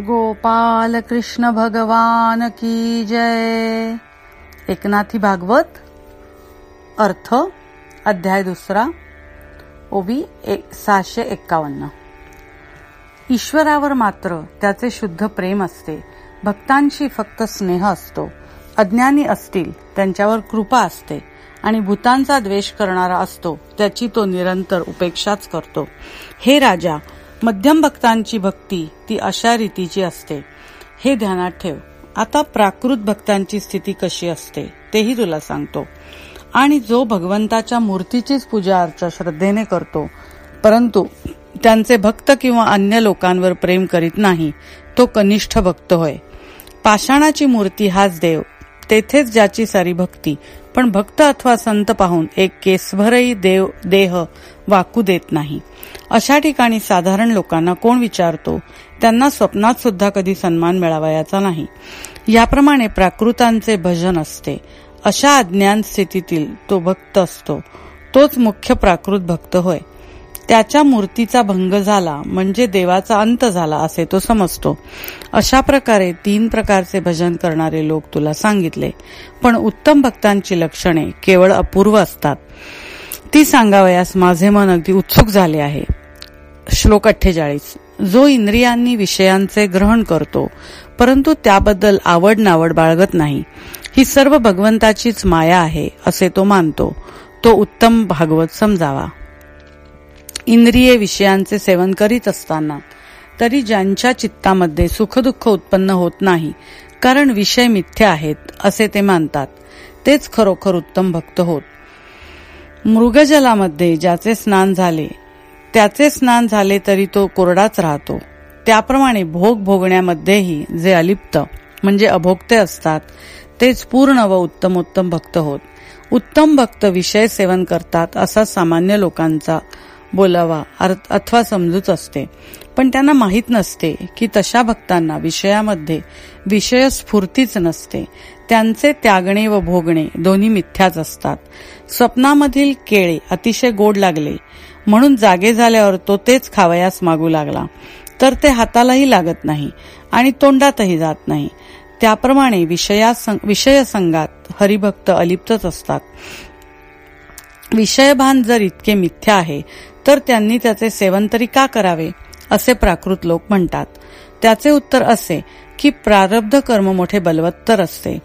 गोपाल कृष्ण भगवान की जय. एकनाथी भागवत अर्थ अध्याय दुसरा ओवी एक सहाशे एक्कावन्न. ईश्वरावर मात्र त्याचे शुद्ध प्रेम असते भक्तांशी फक्त स्नेह असतो अज्ञानी असतील त्यांच्यावर कृपा असते आणि भूतांचा द्वेष करणारा असतो त्याची तो निरंतर उपेक्षाच करतो. हे राजा मध्यम भक्तांची भक्ती ती अशा रीतीची असते. हे ध्यानात ठेव. आता प्राकृत भक्तांची स्थिती कशी असते तेही तुला सांगतो. आणि जो भगवंताच्या मूर्तीचीच पूजा अर्चा श्रद्धेने करतो परंतु त्यांचे भक्त किंवा अन्य लोकांवर प्रेम करीत नाही तो कनिष्ठ भक्त होय. पाषाणाची मूर्ती हाच देव. तेथेच ज्याची सारी भक्ती पण भक्त अथवा संत पाहून एक केसभरही देव देह वाकू देत नाही. अशा ठिकाणी साधारण लोकांना कोण विचारतो? त्यांना स्वप्नात सुद्धा कधी सन्मान मिळावयाचा नाही. याप्रमाणे प्राकृतांचे भजन असते. अशा अज्ञान स्थितीतील तो भक्त असतो. तोच मुख्य प्राकृत भक्त होय. त्याच्या मूर्तीचा भंग झाला म्हणजे देवाचा अंत झाला असे तो समजतो. अशा प्रकारे तीन प्रकारचे भजन करणारे लोक तुला सांगितले. पण उत्तम भक्तांची लक्षणे केवळ अपूर्व असतात. ती सांगावयास माझे मन अगदी उत्सुक झाले आहे. श्लोक अठ्ठेचाळीस. जो इंद्रियांनी विषयांचे ग्रहण करतो परंतु त्याबद्दल आवड नावड बाळगत नाही. ही सर्व भगवंताचीच माया आहे असे तो मानतो. तो उत्तम भागवत समजावा. इंद्रिय विषयांचे सेवन करीत असताना तरी ज्यांच्या चित्तामध्ये सुखदुःख उत्पन्न होत नाही कारण विषय मिथ्य आहेत असे ते मानतात. तेच खरोखर उत्तम भक्त होत. मृगजलामध्ये ज्याचे स्नान झाले त्याचे स्नान झाले तरी तो कोरडाच राहतो. त्याप्रमाणे भोग भोगण्यामध्येही जे अलिप्त म्हणजे अभोक्ते असतात तेच पूर्ण व उत्तमोत्तम भक्त होत. उत्तम भक्त विषय सेवन करतात असा सामान्य लोकांचा बोलावा अथवा समजूच असते. पण त्यांना माहीत नसते की तशा भक्तांना विषयामध्ये विषय स्फूर्तीच नसते. त्यांचे त्यागणे व भोगणे दोन्ही मिथ्याच असतात. स्वप्नामधील केळे अतिशय गोड लागले. म्हणून जागे झाल्यावर तो तेच खावयास मागू लागला. तर ते हातालाही लागत नाही आणि तोंडातही जात नाही. त्याप्रमाणे विषया विषय संघात हरिभक्त अलिप्तच असतात. विषयभान जर इतके मिथ्या आहे तर त्यांनी त्याचे सेवन तरी का करावे असे प्राकृत लोक म्हणतात. त्याचे उत्तर असे की प्रारब्ध कर्म मोठे बलवत्तर असते.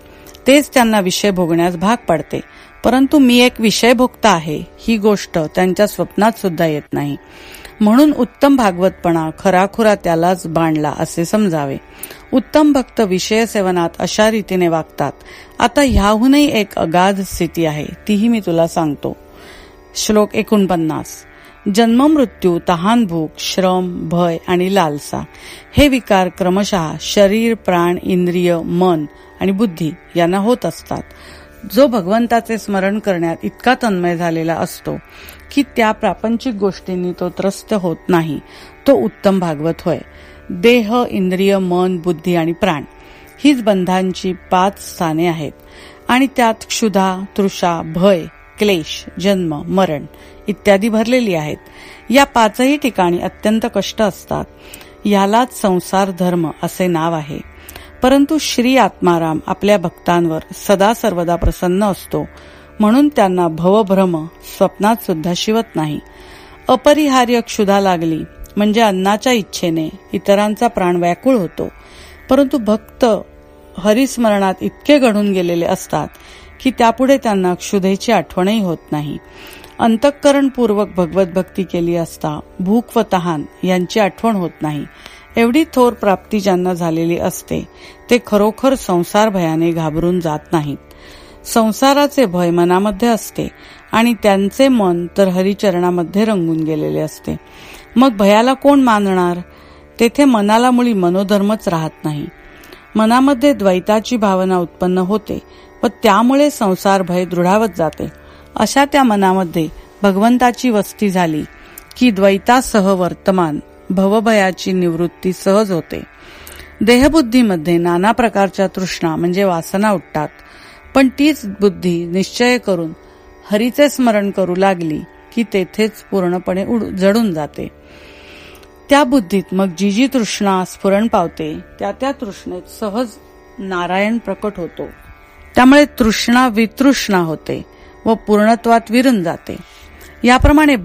तेच त्यांना विषय भोगण्यास भाग पडते. परंतु मी एक विषय भोगता आहे ही गोष्ट त्यांच्या स्वप्नात सुद्धा येत नाही. म्हणून उत्तम भागवतपणा खराखुरा त्यालाच बांधला असे समजावे. उत्तम भक्त विषय सेवनात अशा रीतीने वागतात आता ह्याहूनही एक अगाध स्थिती आहे तीही मी तुला सांगतो. श्लोक एकोणपन्नास. जन्म मृत्यू तहान भूक श्रम भय आणि लालसा. हे विकार क्रमशः शरीर प्राण इंद्रिय मन आणि बुद्धी यांना होत असतात. जो भगवंताचे स्मरण करण्यात इतका तन्मय झालेला असतो की त्या प्रापंचिक गोष्टींनी तो त्रस्त होत नाही. तो उत्तम भागवत होय. देह इंद्रिय मन बुद्धी आणि प्राण हीच बंधांची पाच स्थाने आहेत. आणि त्यात क्षुधा तृषा भय क्लेश जन्म मरण इत्यादी भरलेली आहेत. या पाचही ठिकाणी अत्यंत कष्ट असतात. यालाच संसार धर्म असे नाव आहे. परंतु श्री आत्माराम आपल्या भक्तांवर सदा सर्वदा प्रसन्न असतो. म्हणून त्यांना भवभ्रम स्वप्नात सुद्धा शिवत नाही. अपरिहार्य क्षुधा लागली म्हणजे अन्नाच्या इच्छेने इतरांचा प्राण व्याकुळ होतो. परंतु भक्त हरिस्मरणात इतके घडून गेलेले असतात की त्यापुढे त्यांना क्षुधेची आठवणही होत नाही. अंतःकरणपूर्वक भगवत भक्ती केली असता भूक व तहान यांची आठवण होत नाही. एवढी थोर प्राप्ती ज्यांना झालेली असते ते खरोखर संसार भयाने घाबरून जात नाहीत. संसाराचे भय मनामध्ये असते आणि त्यांचे मन तर हरिचरणामध्ये रंगून गेलेले असते. मग भयाला कोण मानणार? तेथे मनाला मुळी मनोधर्मच राहत नाही. मनामध्ये द्वैताची भावना उत्पन्न होते व त्यामुळे संसार भय दृढावत जाते. अशा त्या मनामध्ये भगवंताची वस्ती झाली की द्वैतासह वर्तमान भवभयाची निवृत्ती सहज होते. देहबुद्धीमध्ये नाना प्रकारच्या तृष्णा म्हणजे वासना उठतात पण तीच बुद्धी निश्चय करून हरीचे स्मरण करू लागली की तेथेच पूर्णपणे जडून जाते. त्या बुद्धीत मग जी जी तृष्णा स्फुरण पावते त्या त्या तृष्णेत सहज नारायण प्रकट होतो. त्यामुळे तृष्णा वितृष्णा होते. व पूर्णत्वात विरून जाते. याप्रमाणे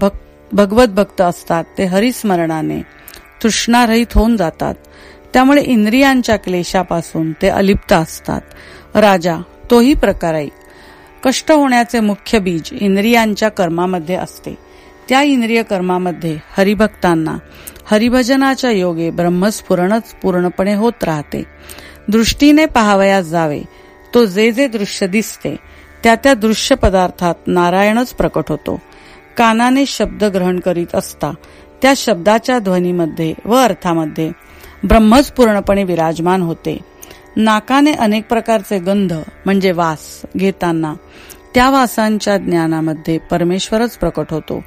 भगवत भक्त असतात ते हरिस्मरणाने तृष्णारहित होऊन जातात. त्यामुळे इंद्रियांच्या क्लेशापासून ते अलिप्त असतात. राजा तोही प्रकार आहे कष्ट होण्याचे मुख्य बीज इंद्रियांच्या कर्मामध्ये असते. त्या इंद्रिय कर्मामध्ये हरिभक्तांना हरिभजनाच्या योगे ब्रह्मस्फुरणच पूर्णपणे होत राहते. दृष्टीने पाहावयास जावे तो जे जे दृश्य दिसते त्या त्या दृश्य पदार्थात नारायणच प्रकट होतो. कानाने शब्द ग्रहण करीत असता त्या शब्दाच्या ध्वनीमध्ये व अर्थामध्ये ब्रह्मच पूर्णपणे विराजमान होते. नाकाने अनेक प्रकारचे गंध म्हणजे वास घेताना त्या वासांच्या ज्ञानामध्ये परमेश्वरच प्रकट होतो.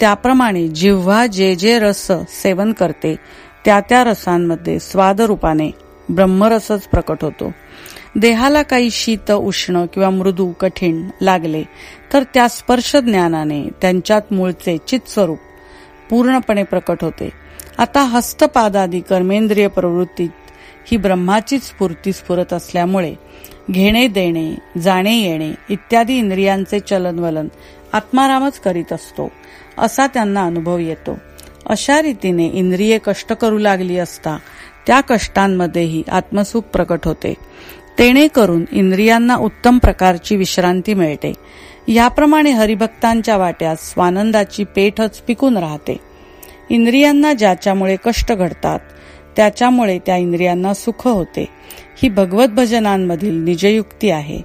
त्याप्रमाणे जिव्हा जे जे रस सेवन करते त्या त्या रसांमध्ये स्वादरूपाने ब्रह्मरसच प्रकट होतो. देहाला काही शीत उष्ण किंवा मृदू कठीण लागले तर त्या स्पर्श ज्ञानाने त्यांच्यात मूळचे चित्स्वरूप पूर्णपणे प्रकट होते. आता हस्तपादादी कर्मेंद्रिय प्रवृत्तीत ही ब्रह्माचीच स्फूर्ती स्फुरत असल्यामुळे घेणे देणे जाणे येणे इत्यादी इंद्रियांचे चलनवलन आत्मारामच करीत असतो असा त्यांना अनुभव येतो. अशा रीतीने इंद्रिये कष्ट करू लागली असता त्या कष्टांमध्येही आत्मसुख प्रकट होते. तेणे करून इंद्रियांना उत्तम प्रकारची विश्रांती मिळते. याप्रमाणे हरिभक्तांच्या वाट्यात स्वानंदाची पेठच पिकून राहते. इंद्रियांना ज्याच्यामुळे कष्ट घडतात त्याच्यामुळे त्या इंद्रियांना सुख होते. ही भगवत भजनांमधील निजयुक्ती आहे.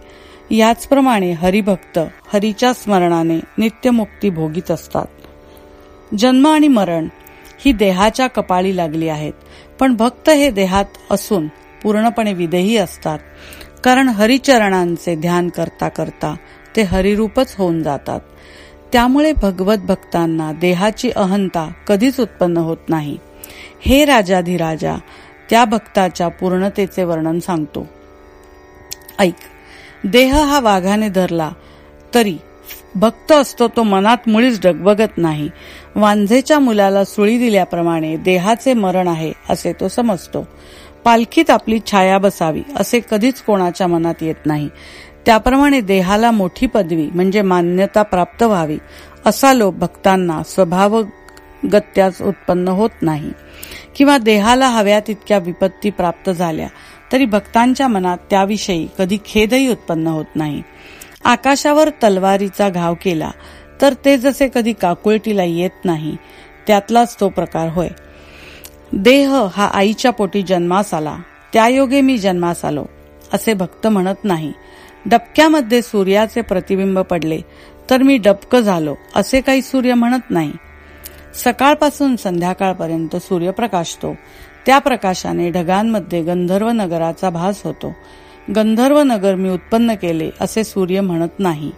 याचप्रमाणे हरिभक्त हरीच्या स्मरणाने नित्यमुक्ती भोगीत असतात. जन्म आणि मरण ही देहाच्या कपाळी लागली आहेत पण भक्त हे देहात असून पूर्णपणे विदेही असतात. कारण हरिचरणांचे ध्यान करता करता ते हरिरूपच होऊन जातात. त्यामुळे भगवत भक्तांना देहाची अहंता कधीच उत्पन्न होत नाही. हे राजाधिराजा त्या भक्ताच्या पूर्णतेचे वर्णन सांगतो. ऐक. देह हा वाघाने धरला तरी भक्त असतो तो मनात मुळीच डगबगत नाही. वांझेच्या मुलाला सुळी दिल्याप्रमाणे देहाचे मरण आहे असे तो समजतो. पालखीत आपली छाया बसावी असे कधीच कोणाच्या मनात येत नाही. त्याप्रमाणे देहाला मोठी पदवी म्हणजे मान्यता प्राप्त व्हावी असा लोभ भक्तांना स्वभाव गत्याच उत्पन्न होत नाही. किंवा देहाला हव्या तितक्या विपत्ती प्राप्त झाल्या तरी भक्तांच्या मनात त्याविषयी कधी खेदही उत्पन्न होत नाही. आकाशावर तलवारीचा घाव केला तर ते जसे कधी काकुळटीला येत नाही त्यातलाच तो प्रकार होय. देह हा आईच्या पोटी जन्मास आला. त्यायोगे मी जन्मास आलो असे भक्त म्हणत नाही. डबक्यामध्ये सूर्याचे प्रतिबिंब पडले तर मी डबक झालो असे काही सूर्य म्हणत नाही. सकाळपासून संध्याकाळपर्यंत सूर्य प्रकाशतो. त्या प्रकाशाने ढगांमध्ये गंधर्व नगराचा भास होतो. गंधर्व नगर मी उत्पन्न केले असे सूर्य म्हणत नाही.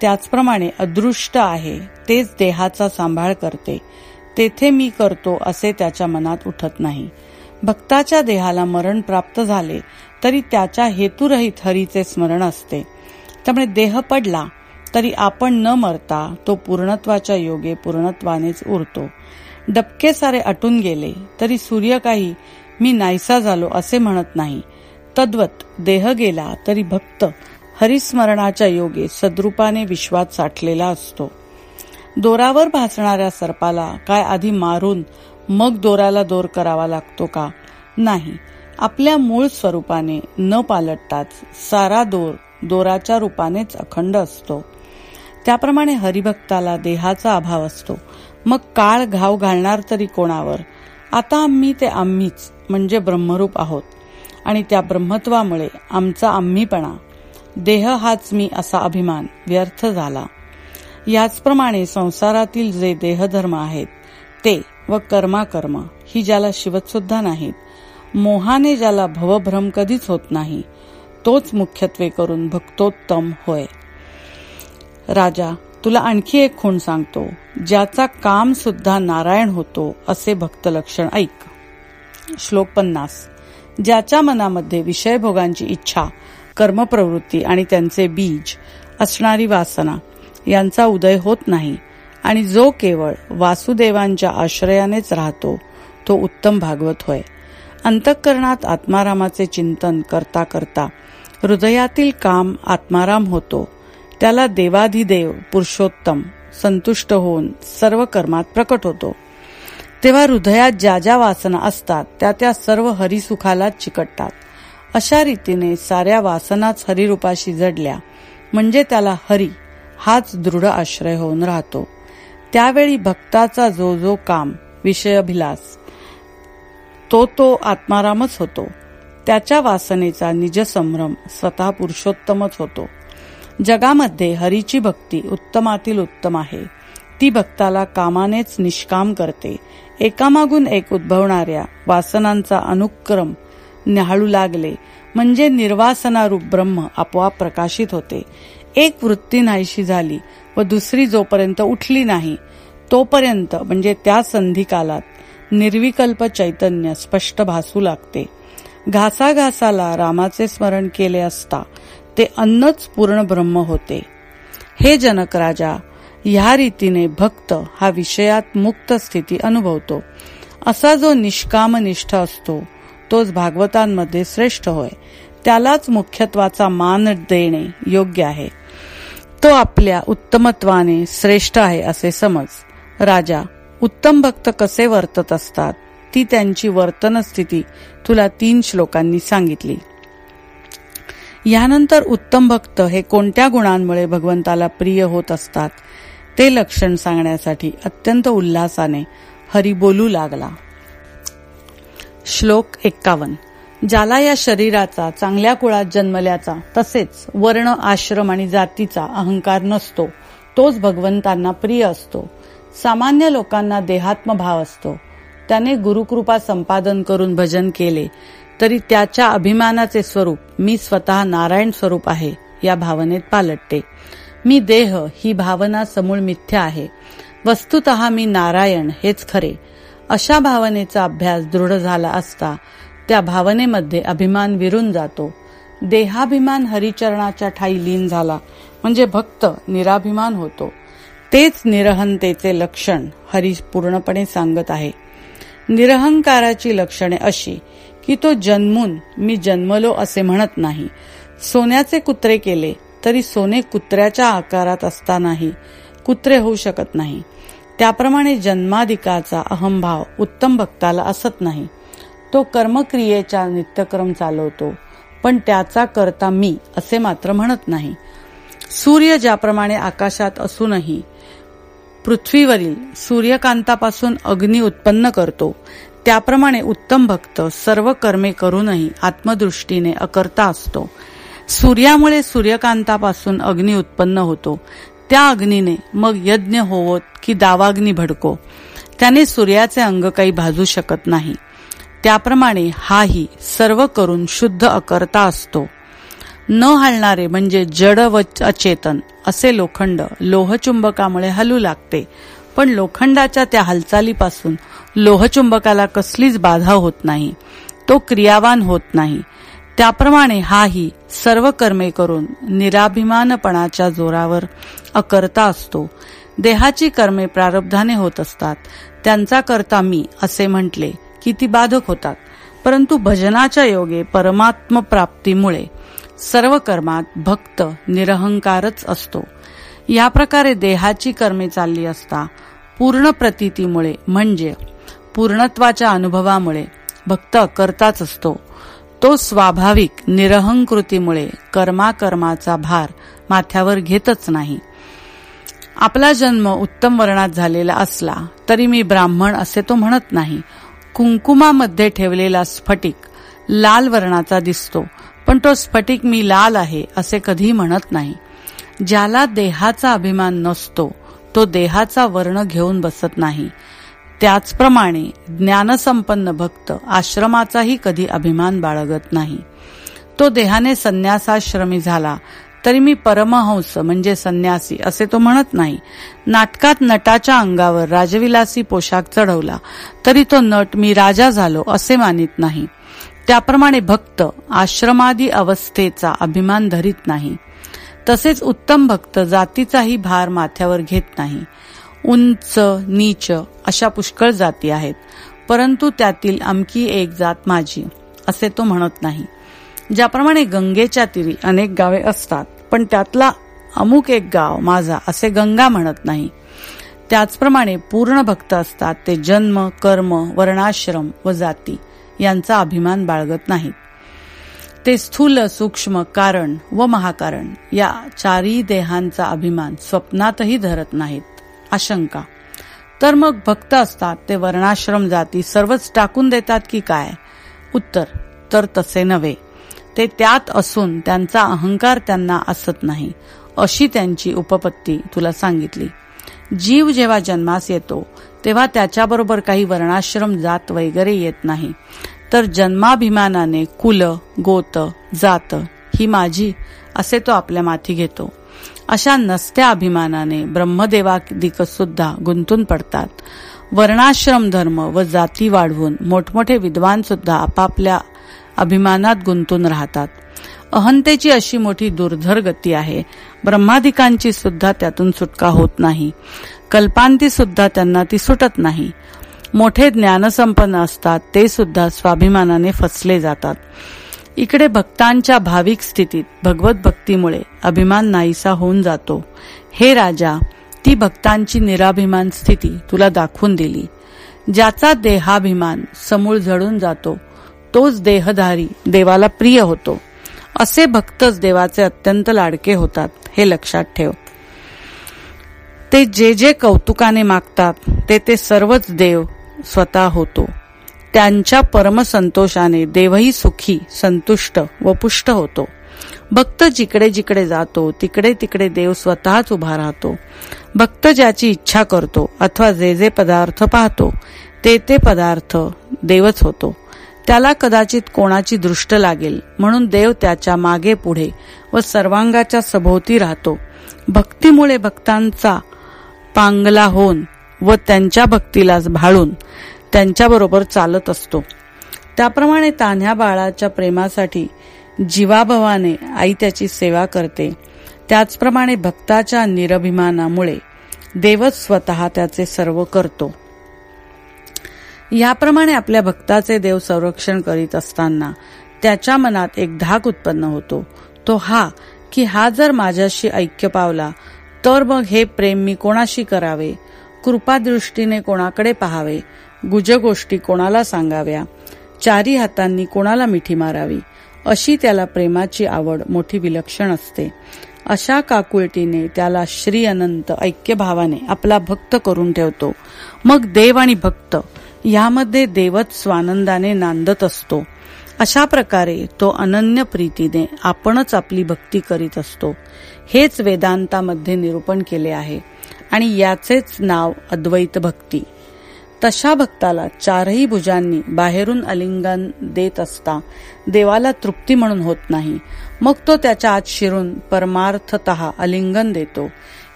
त्याचप्रमाणे अदृष्ट आहे तेच देहाचा सांभाळ करते. तेथे मी करतो असे त्याच्या मनात उठत नाही. भक्ताच्या देहाला मरण प्राप्त झाले तरी त्याच्या हेतुरहित हरीचे स्मरण असते. त्यामुळे देह पडला तरी आपण न मरता तो पूर्णत्वाच्या योगे पूर्णत्वानेच उरतो. डबके सारे अटून गेले तरी सूर्य काही मी नाहीसा झालो असे म्हणत नाही. तद्वत देह गेला तरी भक्त हरिस्मरणाच्या योगे सद्रुपाने विश्वात साठलेला असतो. दोरावर भासणाऱ्या सर्पाला काय आधी मारून मग दोराला दोर करावा लागतो का? नाही. आपल्या मूळ स्वरूपाने न पालटताच सारा दोर दोराच्या रूपानेच अखंड असतो. त्याप्रमाणे हरिभक्ताला देहाचा अभाव असतो. मग काळ घाव घालणार तरी कोणावर? आता आम्ही ते आम्हीच म्हणजे ब्रह्मरूप आहोत. आणि त्या ब्रह्मत्वामुळे आमचा आम्हीपणा. देह हाच मी असा अभिमान व्यर्थ झाला. याचप्रमाणे संसारातील जे देहधर्म आहेत ते व कर्माकर्म ही ज्याला शिवत सुद्धा नाहीत. मोहाने ज्याला भवभ्रम कधीच होत नाही तोच मुख्यत्वे करून भक्तोत्तम होय. राजा तुला आणखी एक खूण सांगतो ज्याचा काम सुद्धा नारायण होतो असे भक्त लक्षण ऐक. श्लोक पन्नास. ज्याच्या मनामध्ये विषयभोगांची इच्छा कर्मप्रवृत्ती आणि त्यांचे बीज असणारी वासना यांचा उदय होत नाही. आणि जो केवळ वासुदेवांच्या आश्रयानेच राहतो तो उत्तम भागवत होय. अंतःकरणात आत्मारामाचे चिंतन करता करता हृदयातील काम आत्माराम होतो. त्याला देवाधिदेव पुरुषोत्तम संतुष्ट होऊन सर्व कर्मात प्रकट होतो. तेव्हा हृदयात ज्या ज्या वासना असतात त्या त्या सर्व हरिसुखालाच चिकटतात. अशा रीतीने साऱ्या वासनाच हरिरूपाशी जडल्या. म्हणजे त्याला हरी हाच दृढ आश्रय होऊन राहतो. त्यावेळी भक्ताचा जो जो काम विषयभिलास तो तो आत्मारामच होतो. त्याच्या वासनेचा निजसंभ्रम स्वतः पुरुषोत्तमच होतो. जगामध्ये हरीची भक्ती उत्तमातील उत्तम आहे. ती भक्ताला कामानेच निष्काम करते. एकामागून एक उद्भवणाऱ्या वासनांचा अनुक्रम न्याहाळू लागले. म्हणजे निर्वासनारूप ब्रह्म आपोआप प्रकाशित होते. एक वृत्ती नाहीशी झाली व दुसरी जोपर्यंत उठली नाही तोपर्यंत म्हणजे त्या संधी कालात निर्विकल्प चैतन्य स्पष्ट भासू लागते. घासाघासाला रामाचे स्मरण केले असता ते अन्नच पूर्ण ब्रह्म होते. हे जनक राजा ह्या रीतीने भक्त हा विषयात मुक्त स्थिती अनुभवतो. असा जो निष्काम निष्ठ असतो तोच भागवतांमध्ये श्रेष्ठ होय. त्यालाच मुख्यत्वाचा मान देणे योग्य आहे. तो आपल्या उत्तमत्वाने श्रेष्ठ आहे असे समज. राजा उत्तम भक्त कसे वर्तत असतात? ती त्यांची वर्तन स्थिती तुला तीन श्लोकांनी सांगितली. यानंतर उत्तम भक्त हे कोणत्या गुणांमुळे भगवंताला प्रिय होत असतात? ते लक्षण सांगण्यासाठी अत्यंत उल्हासाने हरी बोलू लागला. श्लोक एक्कावन्न. ज्याला या शरीराचा चांगल्या कुळात जन्मल्याचा तसेच वर्ण आश्रम आणि जातीचा अहंकार नसतो तोच भगवंतांना प्रिय असतो. सामान्य लोकांना देहात्म भाव असतो. त्याने गुरुकृपा संपादन करून भजन केले तरी त्याच्या अभिमानाचे स्वरूप मी स्वतः नारायण स्वरूप आहे या भावनेत पालटते. मी देह ही भावना समूळ मिथ्या आहे. वस्तुत मी नारायण हेच खरे. अशा भावनेचा अभ्यास दृढ झाला असता त्या भावनेमध्ये अभिमान विरून जातो. देहाभिमान हरिचरणाच्या ठाई लीन झाला म्हणजे भक्त निराभिमान होतो. तेच निरहनतेचे लक्षण हरी पूर्णपणे सांगत आहे. निरहंकाराची लक्षणे अशी की तो जन्मून मी जन्मलो असे म्हणत नाही. सोन्याचे कुत्रे केले तरी सोने कुत्र्याच्या आकारात असतानाही कुत्रे होऊ शकत नाही. त्याप्रमाणे जन्माधिकाचा अहंभाव उत्तम भक्ताला असत नाही. तो कर्मक्रियेचा नित्यक्रम चालवतो. पण त्याचा करता मी असे मात्र म्हणत नाही. सूर्य ज्याप्रमाणे आकाशात असूनही पृथ्वीवरील सूर्यकांतापासून अग्नी उत्पन्न करतो त्याप्रमाणे उत्तम भक्त सर्व कर्मे करूनही आत्मदृष्टीने अकर्ता असतो. सूर्यामुळे सूर्यकांतापासून अग्नी उत्पन्न होतो. त्या अग्नीने मग यज्ञ होवोत की दावाग्नी भडको. त्याने सूर्याचे अंग काही भाजू शकत नाही. त्याप्रमाणे हाही सर्व करून शुद्ध अकर्ता असतो. न हलणारे म्हणजे जड व अचेतन असे लोखंड लोहचुंबकामुळे हलू लागते. पण लोखंडाच्या त्या हालचालीपासून लोहचुंबकाला कसलीच बाधा होत नाही. तो क्रियावान होत नाही. त्याप्रमाणे हाही सर्व कर्मे करून निराभिमानपणाच्या जोरावर अकर्ता असतो. देहाची कर्मे प्रारब्धाने होत असतात. त्यांचा करता मी असे म्हटले. की ती बाधक होतात. परंतु भजनाच्या योगे परमात्म प्राप्तीमुळे सर्व कर्मात भक्त निरहंकारच असतो. या प्रकारे देहाची कर्मे चालली असता पूर्ण प्रतीतीमुळे म्हणजे पूर्णत्वाच्या अनुभवामुळे भक्त करताच असतो. तो स्वाभाविक निरहंकृतीमुळे कर्माकर्माचा भार माथ्यावर घेतच नाही. आपला जन्म उत्तम वर्णात झालेला असला तरी मी ब्राह्मण असे तो म्हणत नाही. कुंकुमामध्ये ठेवलेला स्फटिक लाल वर्णाचा दिसतो. पण तो स्फटिक मी लाल आहे असे कधी म्हणत नाही. ज्याला देहाचा अभिमान नसतो तो देहाचा वर्ण घेऊन बसत नाही. त्याचप्रमाणे ज्ञानसंपन्न भक्त आश्रमाचाही कधी अभिमान बाळगत नाही. तो देहाने संन्यासाश्रमी झाला तरी मी परमहंस म्हणजे संन्यासी असे तो म्हणत नाही. नाटकात नटाच्या अंगावर राजविलासी पोशाख चढवला. तरी तो नट मी राजा झालो असे मानित नाही. त्याप्रमाणे भक्त आश्रमादी अवस्थेचा अभिमान धरीत नाही. तसेच उत्तम भक्त जातीचाही भार माथ्यावर घेत नाही. उंच नीच अशा पुष्कळ जाती आहेत. परंतु त्यातील अमकी एक जात माझी असे तो म्हणत नाही. ज्याप्रमाणे गंगेच्या तीरी अनेक गावे असतात पण त्यातला अमुक एक गाव माझा असे गंगा म्हणत नाही. त्याचप्रमाणे पूर्ण भक्त असतात ते जन्म कर्म वर्णाश्रम व जाती यांचा अभिमान बाळगत नाहीत. ते स्थूल सूक्ष्म कारण व महाकारण या चारी देहांचा अभिमान स्वप्नातही धरत नाहीत. आशंका. तर मग भक्त असतात ते वर्णाश्रम जाती सर्वच टाकून देतात की काय? उत्तर. तर तसे नव्हे. ते त्यात असून त्यांचा अहंकार त्यांना असत नाही अशी त्यांची उपपत्ती तुला सांगितली. जीव जेव्हा जन्मास येतो तेव्हा त्याच्याबरोबर काही वर्णाश्रम जात वगैरे येत नाही. तर जन्माभिमानाने कुल गोत जात ही माझी असे तो आपल्या माथी घेतो. अशा नसत्या अभिमानाने ब्रह्मदेवादिक सुद्धा गुंतून पडतात. वर्णाश्रम धर्म व जाती वाढवून मोठमोठे विद्वान सुद्धा आपापल्या अभिमानात गुंतून राहतात. अहंतेची अशी मोठी दुर्धर गती आहे. ब्रह्माधिकांची सुद्धा त्यातून सुटका होत नाही. कल्पांती सुद्धा त्यांना ती सुटत नाही. मोठे ज्ञानसंपन्न असतात ते सुद्धा स्वाभिमानाने फसले जातात. इकडे भक्तांच्या भाविक स्थितीत भगवत भक्तीमुळे अभिमान नाहीसा होऊन जातो. हे राजा ती भक्तांची निराभिमान स्थिती तुला दाखवून दिली. ज्याचा देहाभिमान समूळ झडून जातो तोच देहधारी देवाला प्रिय होतो. असे भक्तच देवाचे अत्यंत लाडके होतात हे लक्षात ठेव. ते जे जे कौतुकाने मागतात ते ते सर्वच देव स्वतः होतो. त्यांच्या परमसंतोषाने देवही सुखी संतुष्ट व पुष्ट होतो. भक्त जिकडे जिकडे जातो तिकडे तिकडे देव स्वतःच उभा राहतो. भक्त ज्याची इच्छा करतो अथवा जे जे पदार्थ पाहतो ते ते पदार्थ देवच होतो. त्याला कदाचित कोणाची दृष्ट लागेल म्हणून देव त्याच्यामागे पुढे व सर्वांगाच्या सभोवती राहतो. भक्तीमुळे भक्तांचा पांगला होऊन व त्यांच्या भक्तीलाच भाळून त्यांच्याबरोबर चालत असतो. त्याप्रमाणे तान्ह्या बाळाच्या प्रेमासाठी जीवाभवाने आई त्याची सेवा करते. त्याचप्रमाणे भक्ताच्या निरभिमानामुळे देवच स्वतः त्याचे सर्व करतो. याप्रमाणे आपल्या भक्ताचे देव संरक्षण करीत असताना त्याच्या मनात एक धाक उत्पन्न होतो. तो हा की हा जर माझ्याशी ऐक्य पावला तर मग हे प्रेम मी कोणाशी करावे? कृपादृष्टीने कोणाकडे पहावे? गुज गोष्टी कोणाला सांगाव्या? चारी हातांनी कोणाला मिठी मारावी? अशी त्याला प्रेमाची आवड मोठी विलक्षण असते. अशा काकुळटीने त्याला श्री अनंत ऐक्यभावाने आपला भक्त करून ठेवतो. मग देव आणि भक्त यामध्ये देवत स्वानंदाने नांदत असतो. अशा प्रकारे तो अनन्य प्रीतीने आपणच आपली भक्ती करीत असतो. हेच वेदांतामध्ये निरूपण केले आहे. आणि याचेच नाव अद्वैत भक्ती. तशा भक्ताला चारही भुजांनी बाहेरून अलिंगन देत असता देवाला तृप्ती म्हणून होत नाही. मग तो त्याच्या आत शिरून परमार्थत अलिंगन देतो.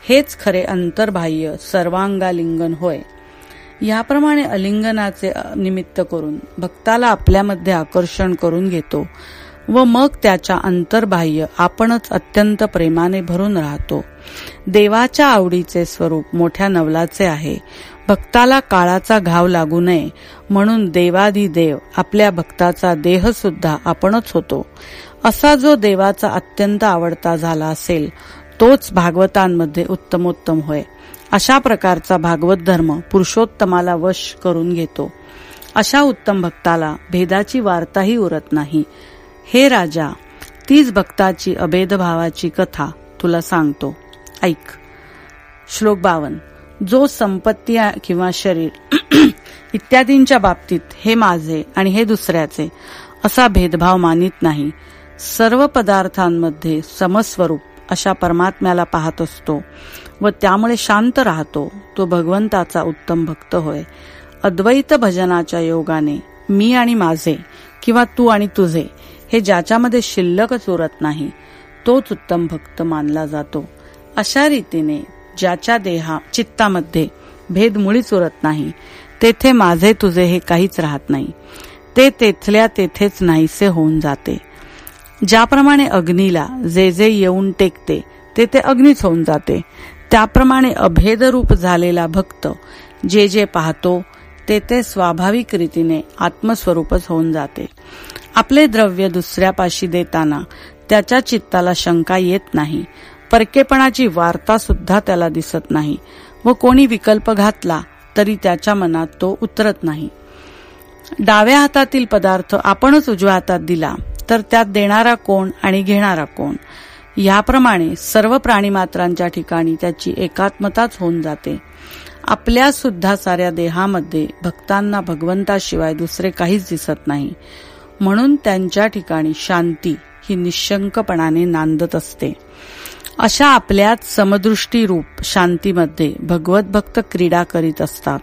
हेच खरे अंतर्बाह्य सर्वांगालिंगन होय. याप्रमाणे अलिंगनाचे निमित्त करून भक्ताला आपल्यामध्ये आकर्षण करून घेतो व मग त्याच्या अंतर्बाह्य आपणच अत्यंत प्रेमाने भरून राहतो. देवाच्या आवडीचे स्वरूप मोठ्या नवलाचे आहे. भक्ताला काळाचा घाव लागू नये म्हणून देवादी देव आपल्या भक्ताचा देह सुद्धा आपणच होतो. असा जो देवाचा अत्यंत आवडता झाला असेल तोच भागवतांमध्ये उत्तमोत्तम होय. अशा प्रकारचा भागवत धर्म पुरुषोत्तमाला वश करून घेतो. अशा उत्तम भक्ताला भेदाची वार्ताही उरत नाही. हे राजा तीच भक्ताची अभेदभावाची कथा तुला सांगतो. ऐक. श्लोक बावन. जो संपत्ती किंवा शरीर इत्यादींच्या बाबतीत हे माझे आणि हे दुसऱ्याचे असा भेदभाव मानित नाही. सर्व पदार्थांमध्ये समस्वरूप अशा परमात्म्याला पाहत असतो. व त्यामुळे शांत राहतो तो भगवंताचा उत्तम भक्त होय. अद्वैत भजनाच्या योगाने मी आणि माझे किंवा तू आणि तुझे हे ज्याच्यामध्ये शिल्लकच उरत नाही तोच उत्तम भक्त मानला जातो. अशा रीतीने ज्याच्या देहा चित्तामध्ये भेद मुळीच उरत नाही तेथे माझे तुझे हे काहीच राहत नाही. ते तेथल्या तेथेच नाहीसे होऊन जाते. ज्याप्रमाणे अग्नीला जे जे येऊन टेकते ते ते अग्नीच होऊन जाते. त्याप्रमाणे अभेदरूप झालेला भक्त जे जे पाहतो ते ते स्वाभाविक रीतीने आत्मस्वरूपच होऊन जाते. आपले द्रव्य दुसऱ्यापाशी देताना त्याच्या चित्ताला शंका येत नाही. परकेपणाची वार्ता सुद्धा त्याला दिसत नाही व कोणी विकल्प घातला तरी त्याच्या मनात तो उतरत नाही. डाव्या हातातील पदार्थ आपणच उजव्या हातात दिला तर त्यात देणारा कोण आणि घेणारा कोण? याप्रमाणे सर्व प्राणीमात्रांच्या ठिकाणी त्याची एकात्मताच होऊन जाते. आपल्या सुद्धा साऱ्या देहामध्ये भक्तांना भगवंताशिवाय दुसरे काहीच दिसत नाही. म्हणून त्यांच्या ठिकाणी शांती ही निशंकपणाने नांदत असते. अशा आपल्यात समदृष्टी रूप शांतीमध्ये भगवत भक्त क्रीडा करीत असतात.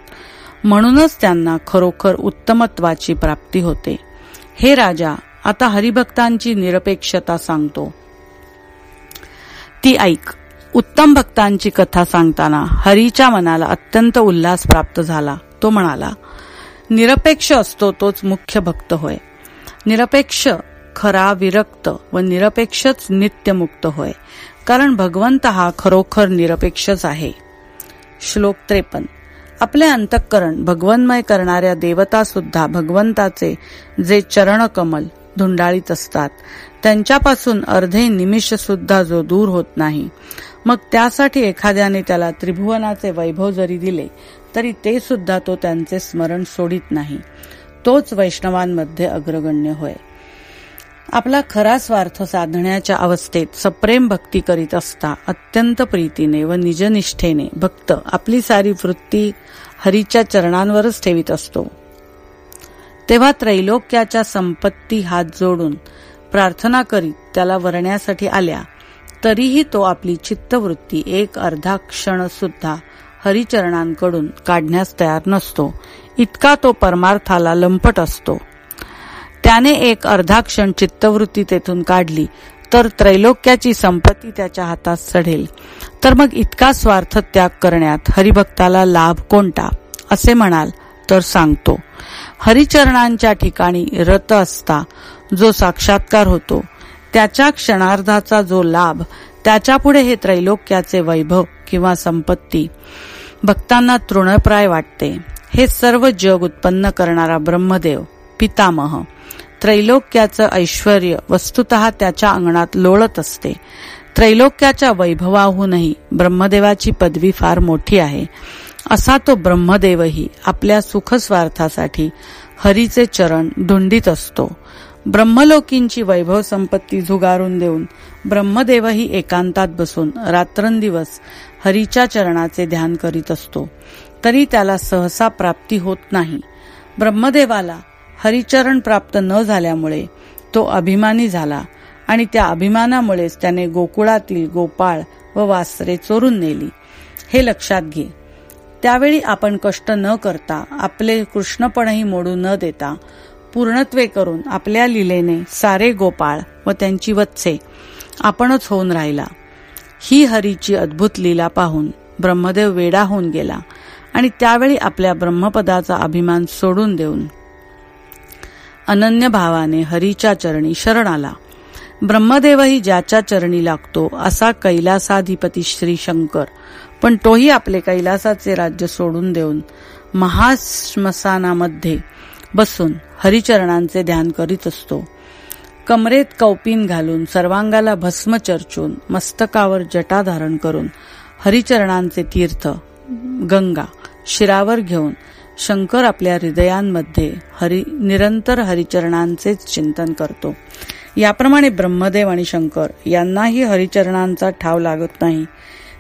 म्हणूनच त्यांना खरोखर उत्तमत्वाची प्राप्ती होते. हे राजा आता हरिभक्तांची निरपेक्षता सांगतो. ती ऐक. उत्तम भक्तांची कथा सांगताना हरीच्या मनाला अत्यंत उल्हास प्राप्त झाला. तो म्हणाला निरपेक्ष असतो तोच मुख्य भक्त होय. निरपेक्ष खरा विरक्त व निरपेक्षच नित्यमुक्त होय. कारण भगवंत हा खरोखर निरपेक्षच आहे. श्लोक त्रेपन आपले अंतःकरण भगवन्मय करणाऱ्या देवता सुद्धा भगवंताचे जे चरण कमल धुंडाळीत असतात. त्यांच्यापासून अर्धे निमिष सुद्धा जो दूर होत नाही. मग त्यासाठी एखाद्याने त्याला त्रिभुवनाचे वैभव जरी दिले तरी ते सुद्धा तो त्यांचे स्मरण सोडित नाही. तोच वैष्णवांमध्ये अग्रगण्य होय. आपला खरा स्वार्थ साधण्याच्या अवस्थेत सप्रेम भक्ती करीत असता अत्यंत प्रीतीने व निजनिष्ठेने भक्त आपली सारी वृत्ती हरीच्या चरणांवरच ठेवीत असतो. तेव्हा त्रैलोक्याच्या संपत्ती हात जोडून प्रार्थना करीत त्याला वरण्यासाठी आल्या. तरीही तो आपली चित्तवृत्ती एक अर्धा क्षण सुद्धा हरिचरणांकडून काढण्यास तयार नसतो. इतका तो परमार्थाला लंपट असतो. त्याने एक अर्धा क्षण चित्तवृत्ती तेथून काढली तर त्रैलोक्याची संपत्ती त्याच्या हातात चढेल तर मग इतका स्वार्थ त्याग करण्यात हरिभक्ताला लाभ कोणता? असे म्हणाल. तर सांगतो. हरिचरणांच्या ठिकाणी रत असता जो साक्षात्कार होतो. त्याच्या क्षणार्धाचा जो लाभ त्याच्यापुढे हे त्रैलोक्याचे वैभव किंवा संपत्ती. भक्तांना तृणप्राय वाटते. हे सर्व जग उत्पन्न करणारा ब्रह्मदेव पितामह. त्रैलोक्याचं ऐश्वर वस्तुत त्याच्या अंगणात लोळत असते. त्रैलोक्याच्या वैभवाहूनही ब्रह्मदेवाची पदवी फार मोठी आहे. असा तो ब्रह्मदेवही आपल्या सुखस्वार्थासाठी हरीचे चरण धुंडीत असतो. ब्रह्मलोकींची वैभव संपत्ती झुगारून देऊन ब्रह्मदेवही एकांतात बसून रात्रंदिवस हरीच्या चरणाचे ध्यान करीत असतो. तरी त्याला सहसा प्राप्ती होत नाही. ब्रह्मदेवाला हरिचरण प्राप्त न झाल्यामुळे तो अभिमानी झाला आणि त्या अभिमानामुळेच त्याने गोकुळातील गोपाळ व वासरे चोरून नेली. हे लक्षात घे. त्यावेळी आपण कष्ट न करता आपले कृष्णपणही मोडू न देता पूर्णत्वे करून आपल्या लिलेने सारे गोपाळ व त्यांची वत्से आपणच होऊन राहिला. ही हरीची अद्भुत लीला पाहून ब्रह्मदेव वेडा होऊन गेला आणि त्यावेळी आपल्या ब्रह्मपदाचा अभिमान सोडून देऊन अनन्य भावाने हरीच्या चरणी शरण आला. ब्रह्मदेवही ज्याच्या चरणी लागतो असा कैलासाधिपती श्री शंकर पण तोही आपले कैलासाचे राज्य सोडून देऊन महाश्मशानामध्ये बसून हरिचरणांचे ध्यान करीत असतो. कमरेत कौपीन घालून सर्वांगाला भस्म चर्चून मस्तकावर जटा धारण करून हरिचरणांचे तीर्थ गंगा शिरावर घेऊन शंकर आपल्या हृदयांमध्ये हरि निरंतर हरिचरणांचेच चिंतन करतो. याप्रमाणे ब्रह्मदेव आणि शंकर यांनाही हरिचरणांचा ठाव लागत नाही.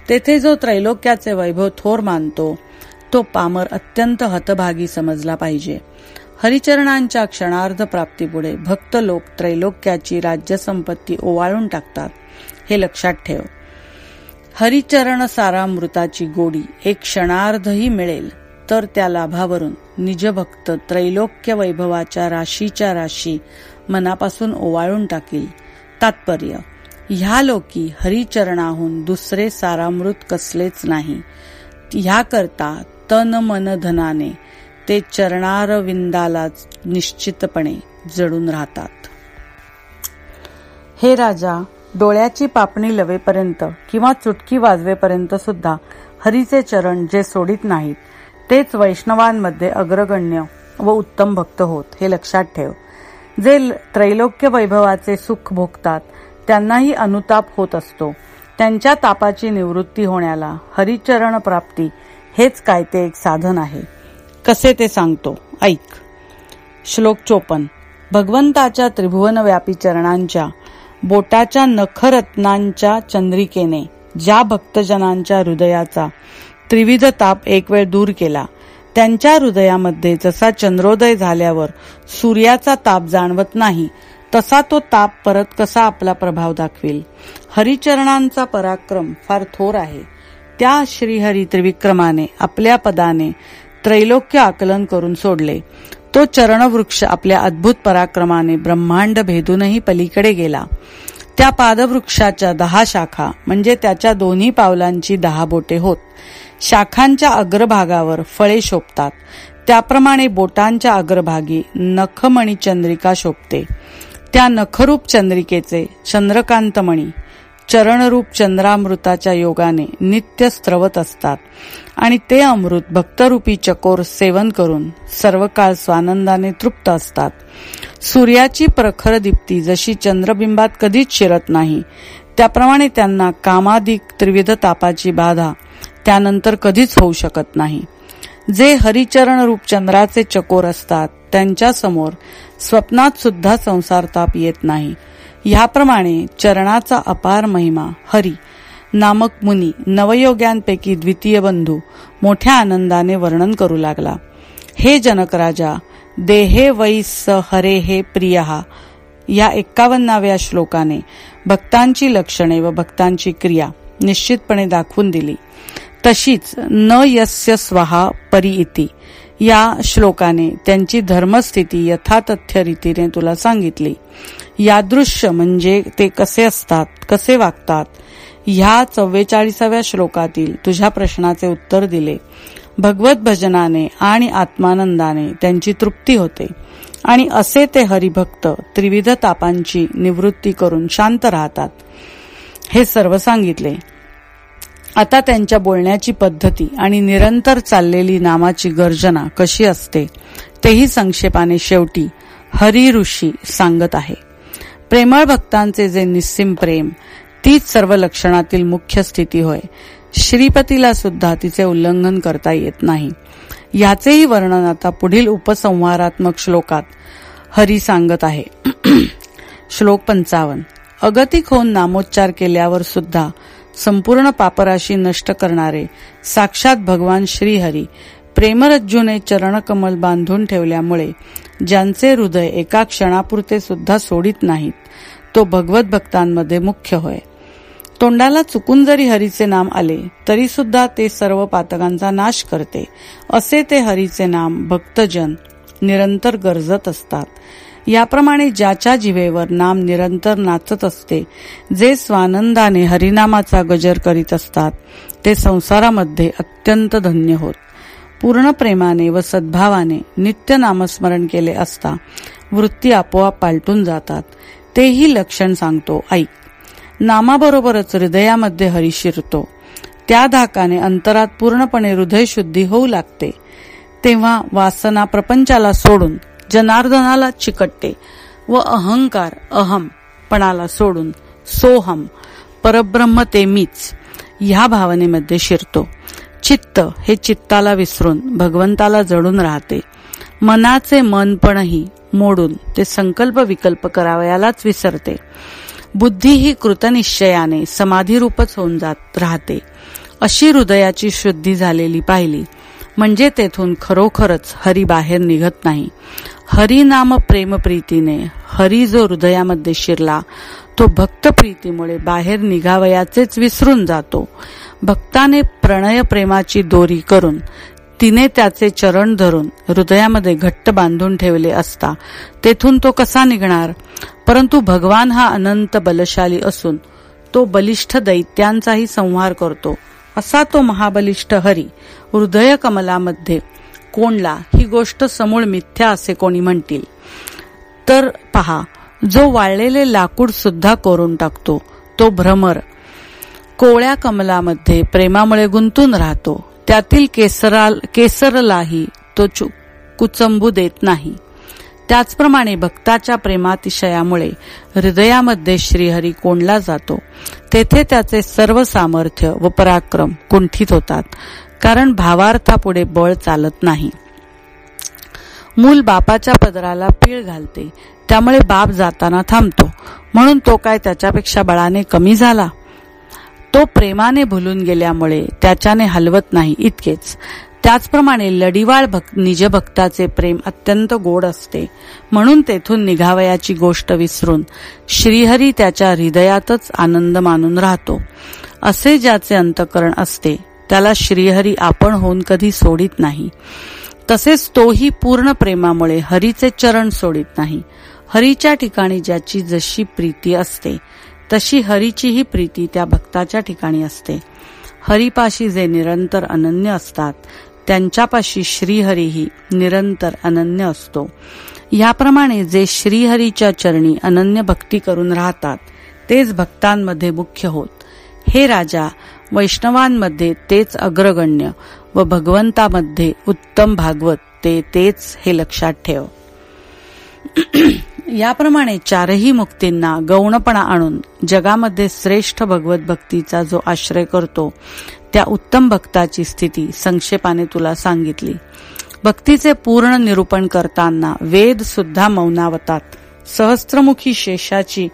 तेथे जो त्रैलोक्याचे वैभव थोर मानतो तो पामर अत्यंत हतभागी समजला पाहिजे. हरिचरणांच्या क्षणार्ध प्राप्तीपुढे भक्त लोक त्रैलोक्याची राज्यसंपत्ती ओवाळून टाकतात हे लक्षात ठेव. हरिचरण सारामृताची गोडी एक क्षणार्धही मिळेल तर त्या लाभावरून निजभक्त त्रैलोक्य वैभवाच्या राशीच्या राशी मनापासून ओवाळून टाकील. तात्पर्य ह्या लोकी हरिचरणाहून दुसरे सारामृत कसलेच नाही. ह्याकरता तन मन धनाने ते चरणारविंदाला निश्चितपणे जडून राहतात. हे राजा डोळ्याची पापणी लवेपर्यंत किंवा चुटकी वाजवेपर्यंत सुद्धा हरीचे चरण जे सोडित नाहीत तेच वैष्णवांमध्ये अग्रगण्य व उत्तम भक्त होत हे लक्षात ठेव. जे त्रैलोक्य वैभवाचे सुख भोगतात त्यांनाही अनुताप होत असतो. त्यांच्या तापाची निवृत्ती होण्याला हरिचरण प्राप्ती हेच काय ते एक साधन आहे. कसे ते सांगतो. ऐक. श्लोक चोपन भगवंताच्या त्रिभुवनव्यापी चरणांच्या बोटाच्या नखरत्नांच्या चंद्रिकेने ज्या भक्तजनांच्या हृदयाचा त्रिविध ताप एक वेळ दूर केला त्यांच्या हृदयामध्ये जसा चंद्रोदय झाल्यावर सूर्याचा ताप जाणवत नाही तसा तो ताप परत कसा आपला प्रभाव दाखवेल? हरिचरणांचा पराक्रम फार थोर आहे. त्या श्रीहरी त्रिविक्रमाने आपल्या पदाने त्रैलोक्य आकलन करून सोडले. तो चरणवृक्ष आपल्या अद्भुत पराक्रमाने ब्रह्मांड भेदूनही पलीकडे गेला. त्या पादवृक्षाच्या दहा शाखा म्हणजे त्याच्या दोन्ही पावलांची दहा बोटे होत. शाखांच्या अग्रभागावर फळे शोभतात. त्याप्रमाणे बोटांच्या अग्रभागी नखमणी चंद्रिका शोभते. त्या नखरूप चंद्रिकेचे चंद्रकांतमणी चरणरूप चंद्रामृताच्या योगाने नित्य स्त्रवत असतात. आणि ते अमृत भक्तरूपी चकोर सेवन करून सर्व काळ स्वानंदाने तृप्त असतात. सूर्याची प्रखर दीप्ती जशी चंद्रबिंबात कधीच शिरत नाही त्याप्रमाणे त्यांना कामाधिक त्रिविध तापाची बाधा त्यानंतर कधीच होऊ शकत नाही. जे हरिचरण रूपचंद्राचे चकोर असतात त्यांच्यासमोर स्वप्नात सुद्धा संसार ताप येत नाही. ह्याप्रमाणे चरणाचा अपार महिमा हरी नामक मुनी नवयोग्यांपैकी द्वितीय बंधू मोठ्या आनंदाने वर्णन करू लागला. हे जनक राजा देहे वैस स हरे हे प्रियहा या एक्कावन्नाव्या श्लोकाने भक्तांची लक्षणे व भक्तांची क्रिया निश्चितपणे दाखवून दिली. तशीच न यस्य स्वहा परी इति या श्लोकाने त्यांची धर्मस्थिती यथातथ्य रीतीने तुला सांगितली. यादृश्य म्हणजे ते कसे असतात कसे वागतात ह्या चव्वेचाळीसाव्या श्लोकातील तुझ्या प्रश्नाचे उत्तर दिले. भगवत भजनाने आणि आत्मानंदाने त्यांची तृप्ती होते. आणि असे ते हरिभक्त त्रिविध तापांची निवृत्ती करून शांत राहतात. हे सर्व सांगितले. आता त्यांच्या बोलण्याची पद्धती आणि निरंतर चाललेली नामाची गर्जना कशी असते तेही संक्षेपाने शेवटी हरी ऋषी सांगत आहे. प्रेमळ भक्तांचे जे निस्सिम प्रेम तीच सर्व लक्षणातील मुख्य स्थिती होय. श्रीपतीला सुद्धा तिचे उल्लंघन करता येत नाही. याचेही वर्णन आता पुढील उपसंहारात्मक श्लोकात हरी सांगत आहे. श्लोक पंचावन्न. अगतिक होऊन नामोच्चार केल्यावर सुद्धा संपूर्ण पापराशी नष्ट करणारे साक्षात भगवान श्रीहरी प्रेमरज्जूने चरणकमल बांधून ठेवल्यामुळे ज्यांचे हृदय एका क्षणापुरते सुद्धा सोडित नाहीत तो भगवत भक्तांमध्ये मुख्य होय. तोंडाला चुकून जरी हरीचे नाम आले तरी सुद्धा ते सर्व पातकांचा नाश करते असे ते हरीचे नाम भक्तजन निरंतर गरजत असतात. याप्रमाणे ज्याच्या जीवेवर नाम निरंतर नाचत असते जे स्वानंदाने हरिनामाचा गजर करीत असतात ते संसारामध्ये अत्यंत धन्य होत. पूर्ण प्रेमाने व सद्भावाने नित्य नामस्मरण केले असता वृत्ती आपोआप पालटून जातात. तेही लक्षण सांगतो ऐक नामाबरोबरच हृदयामध्ये हरी शिरतो. त्या धाकाने अंतरात पूर्णपणे हृदय शुद्धी होऊ लागते. तेव्हा वासना प्रपंचाला सोडून जनार्दनाला चिकटते व अहंकार अहम पणाला सोडून सोहम परब्रह्म ते मीच ह्या भावनेमध्ये शिरतो. चित्त हे चित्ताला विसरून भगवंताला जडून राहते. मनाचे मनपणही मोडून ते संकल्प विकल्प करावयालाच विसरते. बुद्धी ही कृतनिश्चयाने समाधीरूपच होऊन जात राहते. अशी हृदयाची शुद्धी झालेली पाहिली म्हणजे तेथून खरोखरच हरी बाहेर निघत नाही. हरिनाम प्रेमप्रीतीने हरी जो हृदयामध्ये शिरला तो भक्त प्रीतीमुळे बाहेर निघावयाचेच विसरून जातो. भक्ताने प्रणय प्रेमाची दोरी करून तिने त्याचे चरण धरून हृदयामध्ये घट्ट बांधून ठेवले असता तेथून तो कसा निघणार? परंतु भगवान हा अनंत बलशाली असून तो बलिष्ठ दैत्यांचाही संहार करतो. असा तो महाबलिष्ठ हरी हृदय कमलामध्ये कोणला ही गोष्ट समूळ मिथ्या असे कोणी म्हणतील? तर पहा जो वाळलेले लाकूड सुद्धा कोरून टाकतो तो भ्रमर. कोळ्या कमलामध्ये प्रेमामुळे गुंतून राहतो त्यातील केसराल केसरलाही तो कुचंबू देत नाही. त्याचप्रमाणे भक्ताच्या प्रेमातिशयामुळे हृदयामध्ये श्रीहरी कोंडला जातो. तेथे त्याचे सर्व सामर्थ्य व पराक्रम कुंठित होतात कारण भावार्थापुढे बळ चालत नाही. मूल बापाच्या पदराला पीळ घालते त्यामुळे बाप जाताना थांबतो. म्हणून तो काय त्याच्यापेक्षा बळाने कमी झाला? तो प्रेमाने भुलून गेल्यामुळे त्याच्याने हलवत नाही इतकेच. त्याचप्रमाणे लढीवाळ भक्त निजभक्ताचे प्रेम अत्यंत गोड असते. म्हणून तेथून निघावयाची गोष्ट विसरून श्रीहरी त्याच्या हृदयातच आनंद मानून राहतो. असे ज्याचे अंतकरण असते त्याला श्रीहरी आपण होऊन कधी सोडित नाही. तसेच तोही पूर्ण प्रेमामुळे हरीचे चरण सोडित नाही. हरीच्या ठिकाणी ज्याची जशी प्रीती असते तशी हरीचीही प्रीती त्या भक्ताच्या ठिकाणी असते. हरिपाशी जे निरंतर अनन्य असतात त्यांच्यापाशी श्रीहरीही निरंतर अनन्य असतो. याप्रमाणे जे श्रीहरीच्या चरणी अनन्य भक्ती करून राहतात तेच भक्तांमध्ये मुख्य होत. हे राजा वैष्णवांमध्ये तेच अग्रगण्य व भगवंतामध्ये उत्तम भागवत ते तेच हे लक्षात ठेव. याप्रमाणे चारही मुक्तींना गौणपणा आणून जगामध्ये श्रेष्ठ भगवत भक्तीचा जो आश्रय करतो त्या उत्तम भक्ताची स्थिती संक्षेपाने तुला सांगितली. भक्तीचे पूर्ण निरूपण करताना वेद सुद्धा मौनावतात. सहस्त्रमुखी शेषाची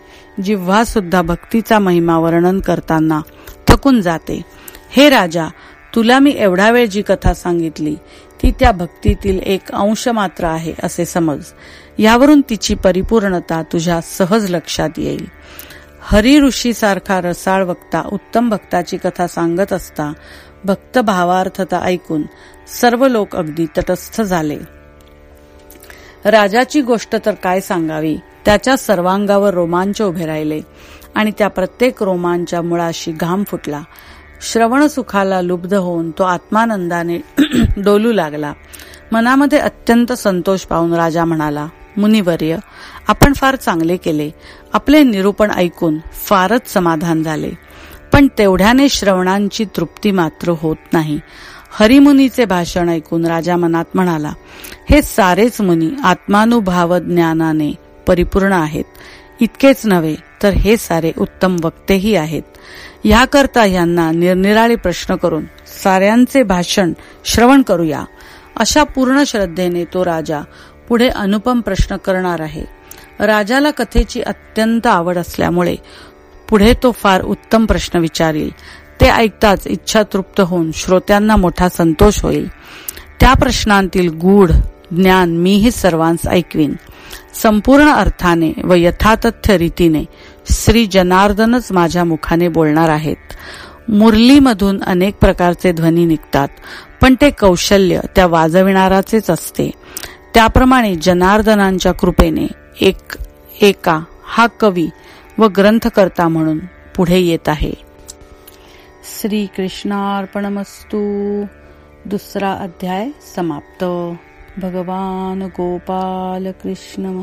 जिव्हा सुद्धा भक्तीचा महिमा वर्णन करताना थकून जाते. हे राजा तुला मी एवढा वेळ जी कथा सांगितली ती त्या भक्तीतील एक अंश मात्र आहे असे समज. यावरून तिची परिपूर्णता तुझ्या सहज लक्षात येईल. हरी ऋषी सारखा रसाळ वक्ता उत्तम भक्ताची कथा सांगत असता भक्त भावार्थता ऐकून सर्व लोक अगदी तटस्थ झाले. राजाची गोष्ट तर काय सांगावी? त्याच्या सर्वांगावर रोमांच उभे राहिले आणि त्या प्रत्येक रोमांच्या मुळाशी घाम फुटला. श्रवण सुखाला लुब्ध होऊन तो आत्मानंदाने डोलू लागला. मनामध्ये अत्यंत संतोष पाहून राजा म्हणाला मुनिवर्य आपण फार चांगले केले. आपले निरूपण ऐकून फारच समाधान झाले. पण तेवढ्याने श्रवणांची तृप्ती मात्र होत नाही. हरिमुनीचे भाषण ऐकून राजा मनात म्हणाला हे सारेच मुनी आत्मानुभाव ज्ञानाने परिपूर्ण आहेत. इतकेच नव्हे तर हे सारे उत्तम वक्तेही आहेत. याकरता यांना निरनिराळे प्रश्न करून साऱ्यांचे भाषण श्रवण करूया. अशा पूर्ण श्रद्धेने तो राजा पुढे अनुपम प्रश्न करणार आहे. राजाला कथेची अत्यंत आवड असल्यामुळे पुढे तो फार उत्तम प्रश्न विचारील. ते ऐकताच इच्छा तृप्त होऊन श्रोत्यांना मोठा संतोष होईल. त्या प्रश्नांतील गूढ ज्ञान मीही सर्वांस ऐकवीन. संपूर्ण अर्थाने व यथातथ्य रीतीने श्री जनार्दनच माझ्या मुखाने बोलणार आहेत. मुरलीमधून अनेक प्रकारचे ध्वनी निघतात पण ते कौशल्य त्या वाजविणाराचेच असते. त्याप्रमाणे जनार्दनांच्या कृपेने एक एका हा कवी व ग्रंथकर्ता म्हणून पुढे येत आहे. श्री कृष्णार्पणमस्तू दुसरा अध्याय समाप्त. भगवान गोपाल कृष्ण